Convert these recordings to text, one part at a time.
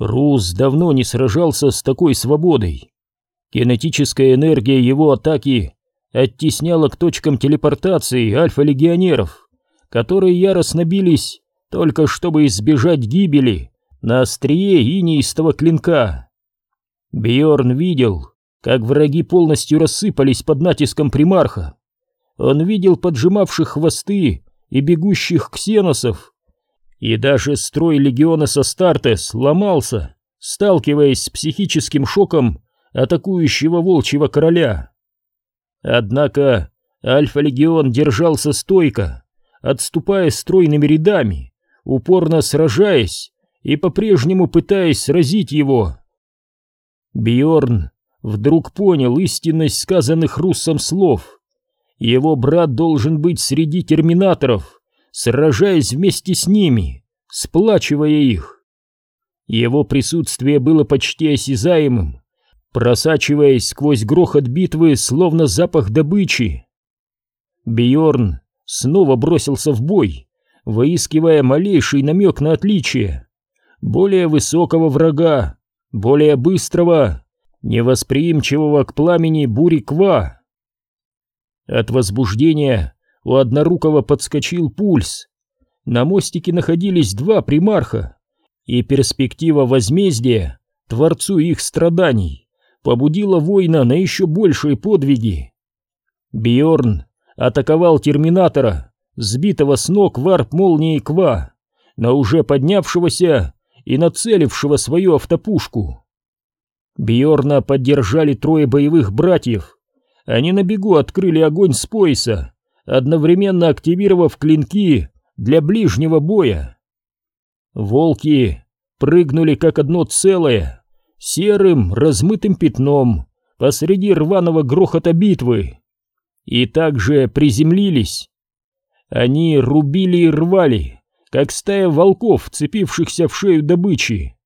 Рус давно не сражался с такой свободой. Кинетическая энергия его атаки оттесняла к точкам телепортации альфа-легионеров, которые яростно бились только чтобы избежать гибели на острие инеистого клинка. Бьорн видел, как враги полностью рассыпались под натиском примарха. Он видел поджимавших хвосты и бегущих ксеносов. И даже строй легиона Састартес сломался, сталкиваясь с психическим шоком атакующего волчьего короля. Однако Альфа-легион держался стойко, отступая стройными рядами, упорно сражаясь и по-прежнему пытаясь сразить его. Бьорн вдруг понял истинность сказанных руссом слов. Его брат должен быть среди терминаторов, сражаясь вместе с ними, сплачивая их. Его присутствие было почти осязаемым, просачиваясь сквозь грохот битвы, словно запах добычи. Бьорн снова бросился в бой, выискивая малейший намек на отличие. Более высокого врага, более быстрого, невосприимчивого к пламени бури ква. От возбуждения у однорукого подскочил пульс. На мостике находились два примарха, и перспектива возмездия творцу их страданий побудила воина на еще большие подвиги. Бьорн атаковал терминатора, сбитого с ног варп молнии Ква, на уже поднявшегося и нацелившего свою автопушку. Бьорна поддержали трое боевых братьев. Они на бегу открыли огонь с пояса, одновременно активировав клинки для ближнего боя. Волки прыгнули как одно целое, серым размытым пятном посреди рваного грохота битвы. И также приземлились. Они рубили и рвали, как стая волков, вцепившихся в шею добычи.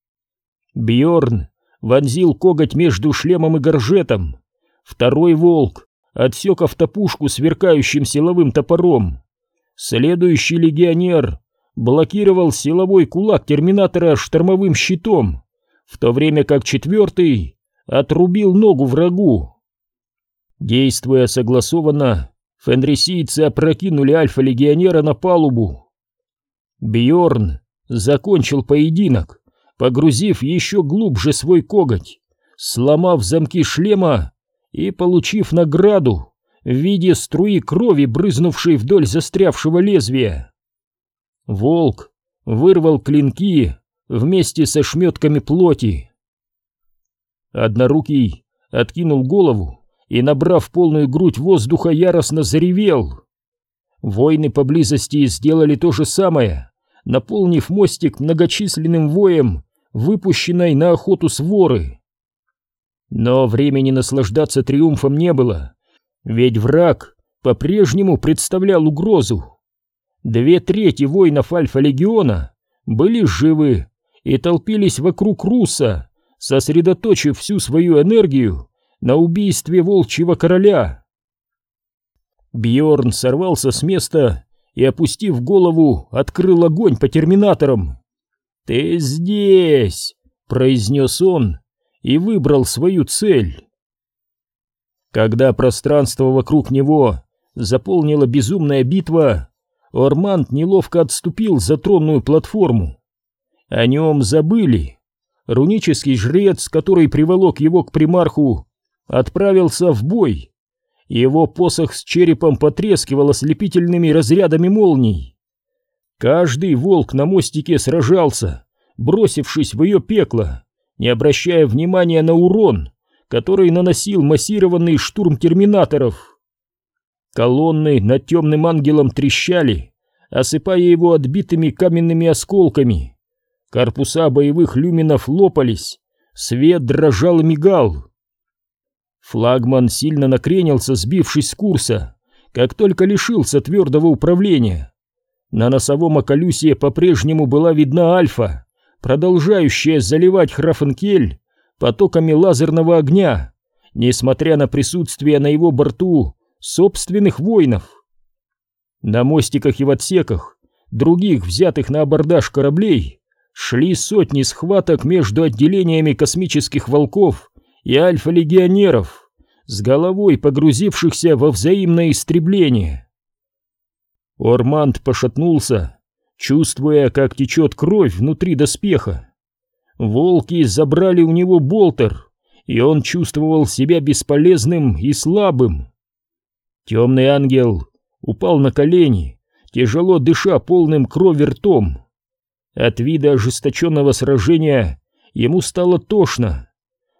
Бьорн вонзил коготь между шлемом и горжетом. Второй волк отсек автопушку сверкающим силовым топором. Следующий легионер блокировал силовой кулак терминатора штормовым щитом, в то время как четвертый отрубил ногу врагу. Действуя согласованно, фенрисийцы опрокинули альфа-легионера на палубу. Бьорн закончил поединок, погрузив еще глубже свой коготь, сломав замки шлема и получив награду в виде струи крови, брызнувшей вдоль застрявшего лезвия. Волк вырвал клинки вместе со шметками плоти. Однорукий откинул голову и, набрав полную грудь воздуха, яростно заревел. Воины поблизости сделали то же самое, наполнив мостик многочисленным воем, выпущенной на охоту своры. Но времени наслаждаться триумфом не было, ведь враг по-прежнему представлял угрозу. Две трети воинов Альфа-легиона были живы и толпились вокруг Руса, сосредоточив всю свою энергию на убийстве волчьего короля. Бьорн сорвался с места и, опустив голову, открыл огонь по терминаторам. «Ты здесь!» — произнес он и выбрал свою цель. Когда пространство вокруг него заполнила безумная битва, Орманд неловко отступил за тронную платформу. О нем забыли. Рунический жрец, который приволок его к примарху, отправился в бой. Его посох с черепом потрескивал ослепительными разрядами молний. Каждый волк на мостике сражался, бросившись в ее пекло, не обращая внимания на урон, который наносил массированный штурм терминаторов. Колонны над темным ангелом трещали, осыпая его отбитыми каменными осколками. Корпуса боевых люминов лопались, свет дрожал и мигал. Флагман сильно накренился, сбившись с курса, как только лишился твердого управления. На носовом околюсе по-прежнему была видна Альфа, продолжающая заливать Храфенкель потоками лазерного огня, несмотря на присутствие на его борту собственных воинов. На мостиках и в отсеках, других взятых на абордаж кораблей, шли сотни схваток между отделениями космических волков и альфа-легионеров, с головой погрузившихся во взаимное истребление. Орманд пошатнулся, чувствуя, как течет кровь внутри доспеха. Волки забрали у него болтер, и он чувствовал себя бесполезным и слабым. Темный ангел упал на колени, тяжело дыша полным крови ртом. От вида ожесточенного сражения ему стало тошно.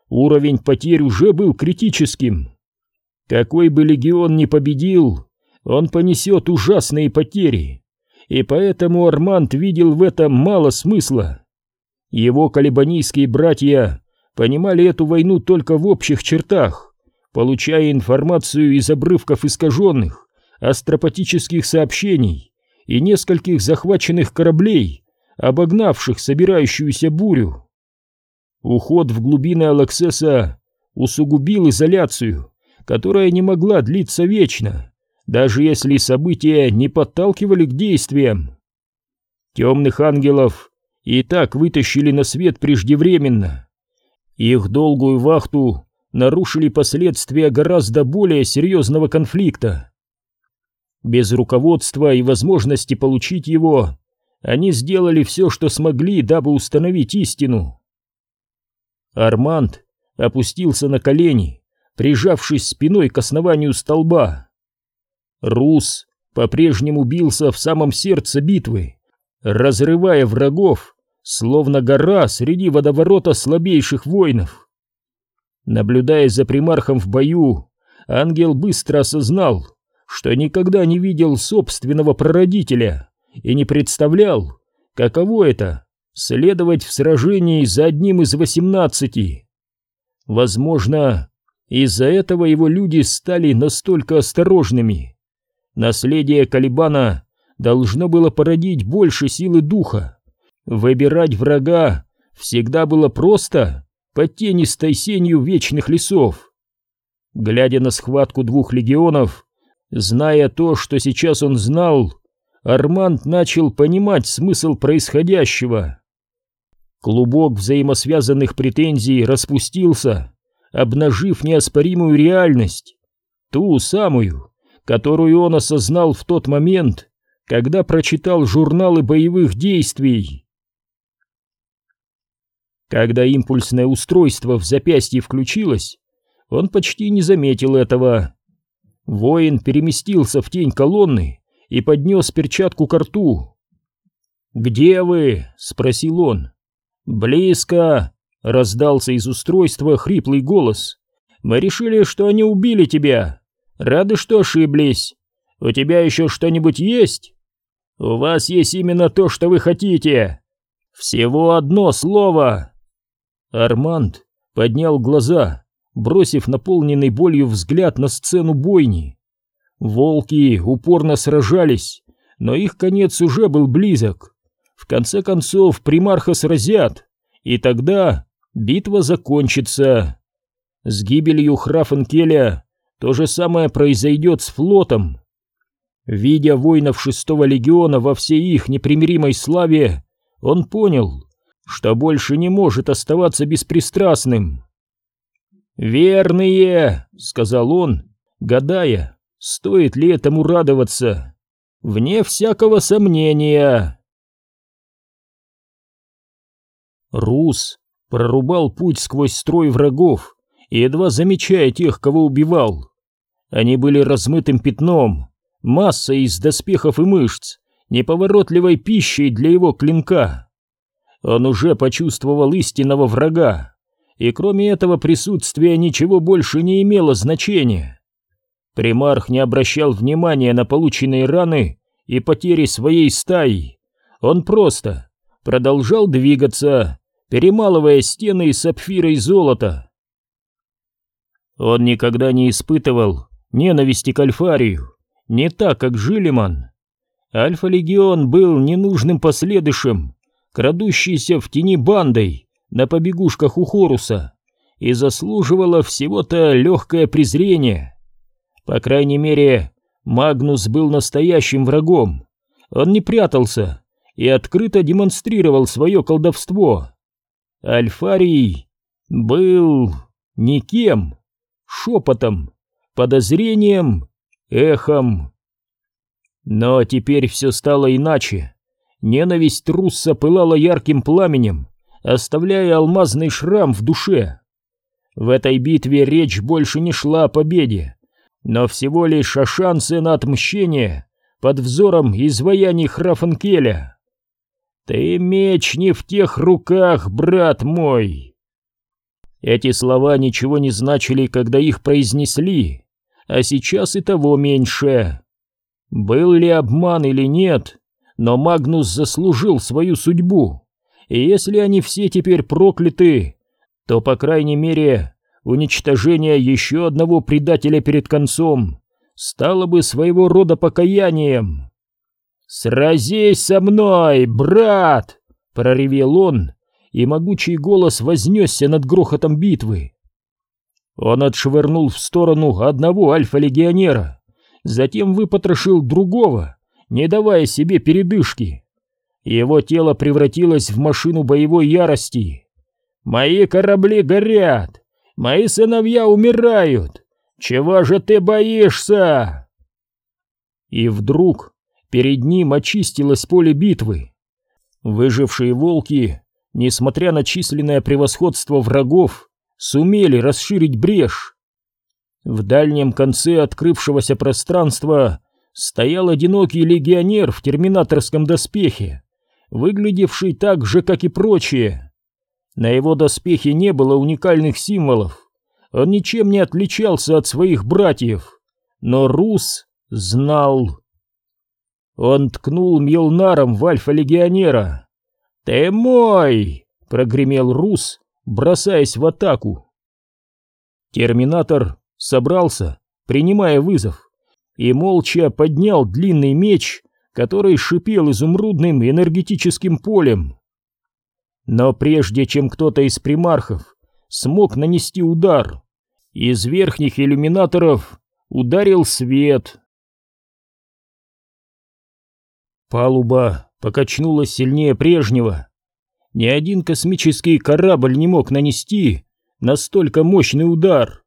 Уровень потерь уже был критическим. Какой бы легион ни победил, он понесет ужасные потери, и поэтому Арманд видел в этом мало смысла. Его калибанийские братья понимали эту войну только в общих чертах, получая информацию из обрывков искаженных, астропатических сообщений и нескольких захваченных кораблей, обогнавших собирающуюся бурю. Уход в глубины Алаксеса усугубил изоляцию, которая не могла длиться вечно, даже если события не подталкивали к действиям. Темных ангелов и так вытащили на свет преждевременно. Их долгую вахту нарушили последствия гораздо более серьезного конфликта. Без руководства и возможности получить его, они сделали все, что смогли, дабы установить истину. Арманд опустился на колени, прижавшись спиной к основанию столба. Рус по-прежнему бился в самом сердце битвы, разрывая врагов, словно гора среди водоворота слабейших воинов. Наблюдая за примархом в бою, ангел быстро осознал, что никогда не видел собственного прародителя и не представлял, каково это — следовать в сражении за одним из восемнадцати. Возможно, из-за этого его люди стали настолько осторожными, Наследие Калибана должно было породить больше силы духа. Выбирать врага всегда было просто под тенистой сенью вечных лесов. Глядя на схватку двух легионов, зная то, что сейчас он знал, Арманд начал понимать смысл происходящего. Клубок взаимосвязанных претензий распустился, обнажив неоспоримую реальность, ту самую, которую он осознал в тот момент, когда прочитал журналы боевых действий. Когда импульсное устройство в запястье включилось, он почти не заметил этого. Воин переместился в тень колонны и поднес перчатку к рту. «Где вы?» — спросил он. «Близко!» — раздался из устройства хриплый голос. «Мы решили, что они убили тебя!» Рады, что ошиблись. У тебя еще что-нибудь есть? У вас есть именно то, что вы хотите. Всего одно слово. Арманд поднял глаза, бросив наполненный болью взгляд на сцену бойни. Волки упорно сражались, но их конец уже был близок. В конце концов примарха сразят, и тогда битва закончится. С гибелью Храфенкеля то же самое произойдет с флотом. Видя воинов шестого легиона во всей их непримиримой славе, он понял, что больше не может оставаться беспристрастным. «Верные!» — сказал он, гадая, стоит ли этому радоваться. «Вне всякого сомнения!» Рус прорубал путь сквозь строй врагов, едва замечая тех, кого убивал. Они были размытым пятном, массой из доспехов и мышц, неповоротливой пищей для его клинка. Он уже почувствовал истинного врага, и кроме этого присутствия ничего больше не имело значения. Примарх не обращал внимания на полученные раны и потери своей стаи. Он просто продолжал двигаться, перемалывая стены из сапфира и золота. Он никогда не испытывал ненависти к Альфарию, не так, как Жилиман. Альфа-легион был ненужным последующим, крадущийся в тени бандой на побегушках у Хоруса, и заслуживала всего-то легкое презрение. По крайней мере, Магнус был настоящим врагом. Он не прятался и открыто демонстрировал свое колдовство. Альфарий был никем, шепотом, подозрением, эхом. Но теперь все стало иначе. Ненависть Русса пылала ярким пламенем, оставляя алмазный шрам в душе. В этой битве речь больше не шла о победе, но всего лишь о шансе на отмщение под взором изваяний Храфенкеля. «Ты меч не в тех руках, брат мой!» Эти слова ничего не значили, когда их произнесли, а сейчас и того меньше. Был ли обман или нет, но Магнус заслужил свою судьбу, и если они все теперь прокляты, то, по крайней мере, уничтожение еще одного предателя перед концом стало бы своего рода покаянием. «Сразись со мной, брат!» — проревел он, и могучий голос вознесся над грохотом битвы. Он отшвырнул в сторону одного альфа-легионера, затем выпотрошил другого, не давая себе передышки. Его тело превратилось в машину боевой ярости. «Мои корабли горят! Мои сыновья умирают! Чего же ты боишься?» И вдруг перед ним очистилось поле битвы. Выжившие волки, несмотря на численное превосходство врагов, сумели расширить брешь. В дальнем конце открывшегося пространства стоял одинокий легионер в терминаторском доспехе, выглядевший так же, как и прочие. На его доспехе не было уникальных символов, он ничем не отличался от своих братьев, но Рус знал. Он ткнул Милнаром в альфа-легионера. «Ты мой!» — прогремел Рус, бросаясь в атаку. Терминатор собрался, принимая вызов, и молча поднял длинный меч, который шипел изумрудным энергетическим полем. Но прежде чем кто-то из примархов смог нанести удар, из верхних иллюминаторов ударил свет. Палуба покачнулась сильнее прежнего. Ни один космический корабль не мог нанести настолько мощный удар.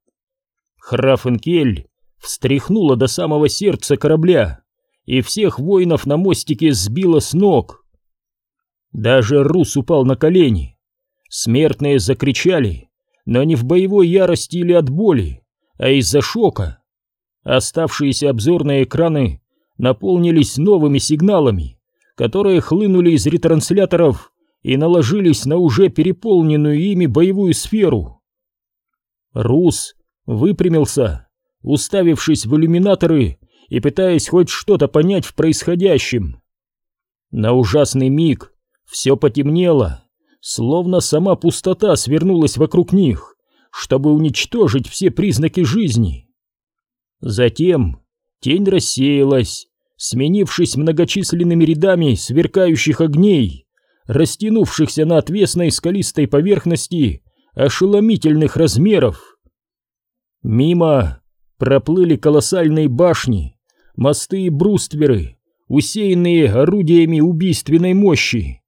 Храфенкель встряхнула до самого сердца корабля, и всех воинов на мостике сбила с ног. Даже Рус упал на колени. Смертные закричали, но не в боевой ярости или от боли, а из-за шока. Оставшиеся обзорные экраны наполнились новыми сигналами, которые хлынули из ретрансляторов и наложились на уже переполненную ими боевую сферу. Рус выпрямился, уставившись в иллюминаторы и пытаясь хоть что-то понять в происходящем. На ужасный миг все потемнело, словно сама пустота свернулась вокруг них, чтобы уничтожить все признаки жизни. Затем тень рассеялась, сменившись многочисленными рядами сверкающих огней, растянувшихся на отвесной скалистой поверхности ошеломительных размеров. Мимо проплыли колоссальные башни, мосты и брустверы, усеянные орудиями убийственной мощи.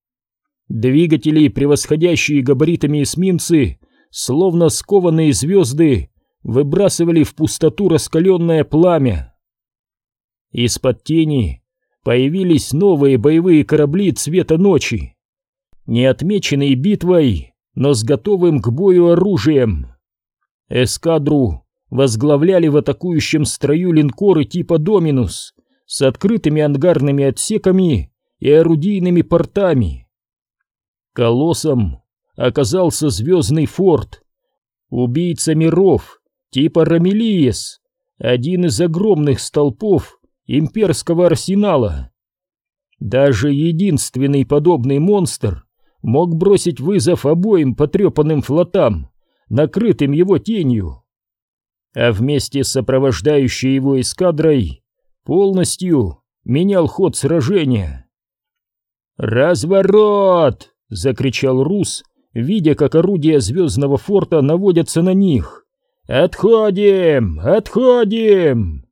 Двигатели, превосходящие габаритами эсминцы, словно скованные звезды, выбрасывали в пустоту раскаленное пламя. Из-под тени появились новые боевые корабли цвета ночи, не отмеченные битвой, но с готовым к бою оружием. Эскадру возглавляли в атакующем строю линкоры типа «Доминус» с открытыми ангарными отсеками и орудийными портами. Колоссом оказался звездный форт, убийца миров типа Рамелиес, один из огромных столпов имперского арсенала. Даже единственный подобный монстр мог бросить вызов обоим потрепанным флотам, накрытым его тенью. А вместе с сопровождающей его эскадрой полностью менял ход сражения. «Разворот!» — закричал Рус, видя, как орудия звездного форта наводятся на них. «Отходим! Отходим!»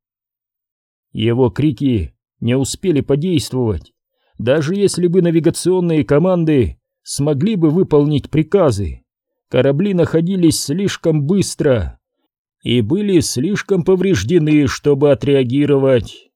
Его крики не успели подействовать. даже если бы навигационные команды смогли бы выполнить приказы, корабли находились слишком быстро и были слишком повреждены, чтобы отреагировать.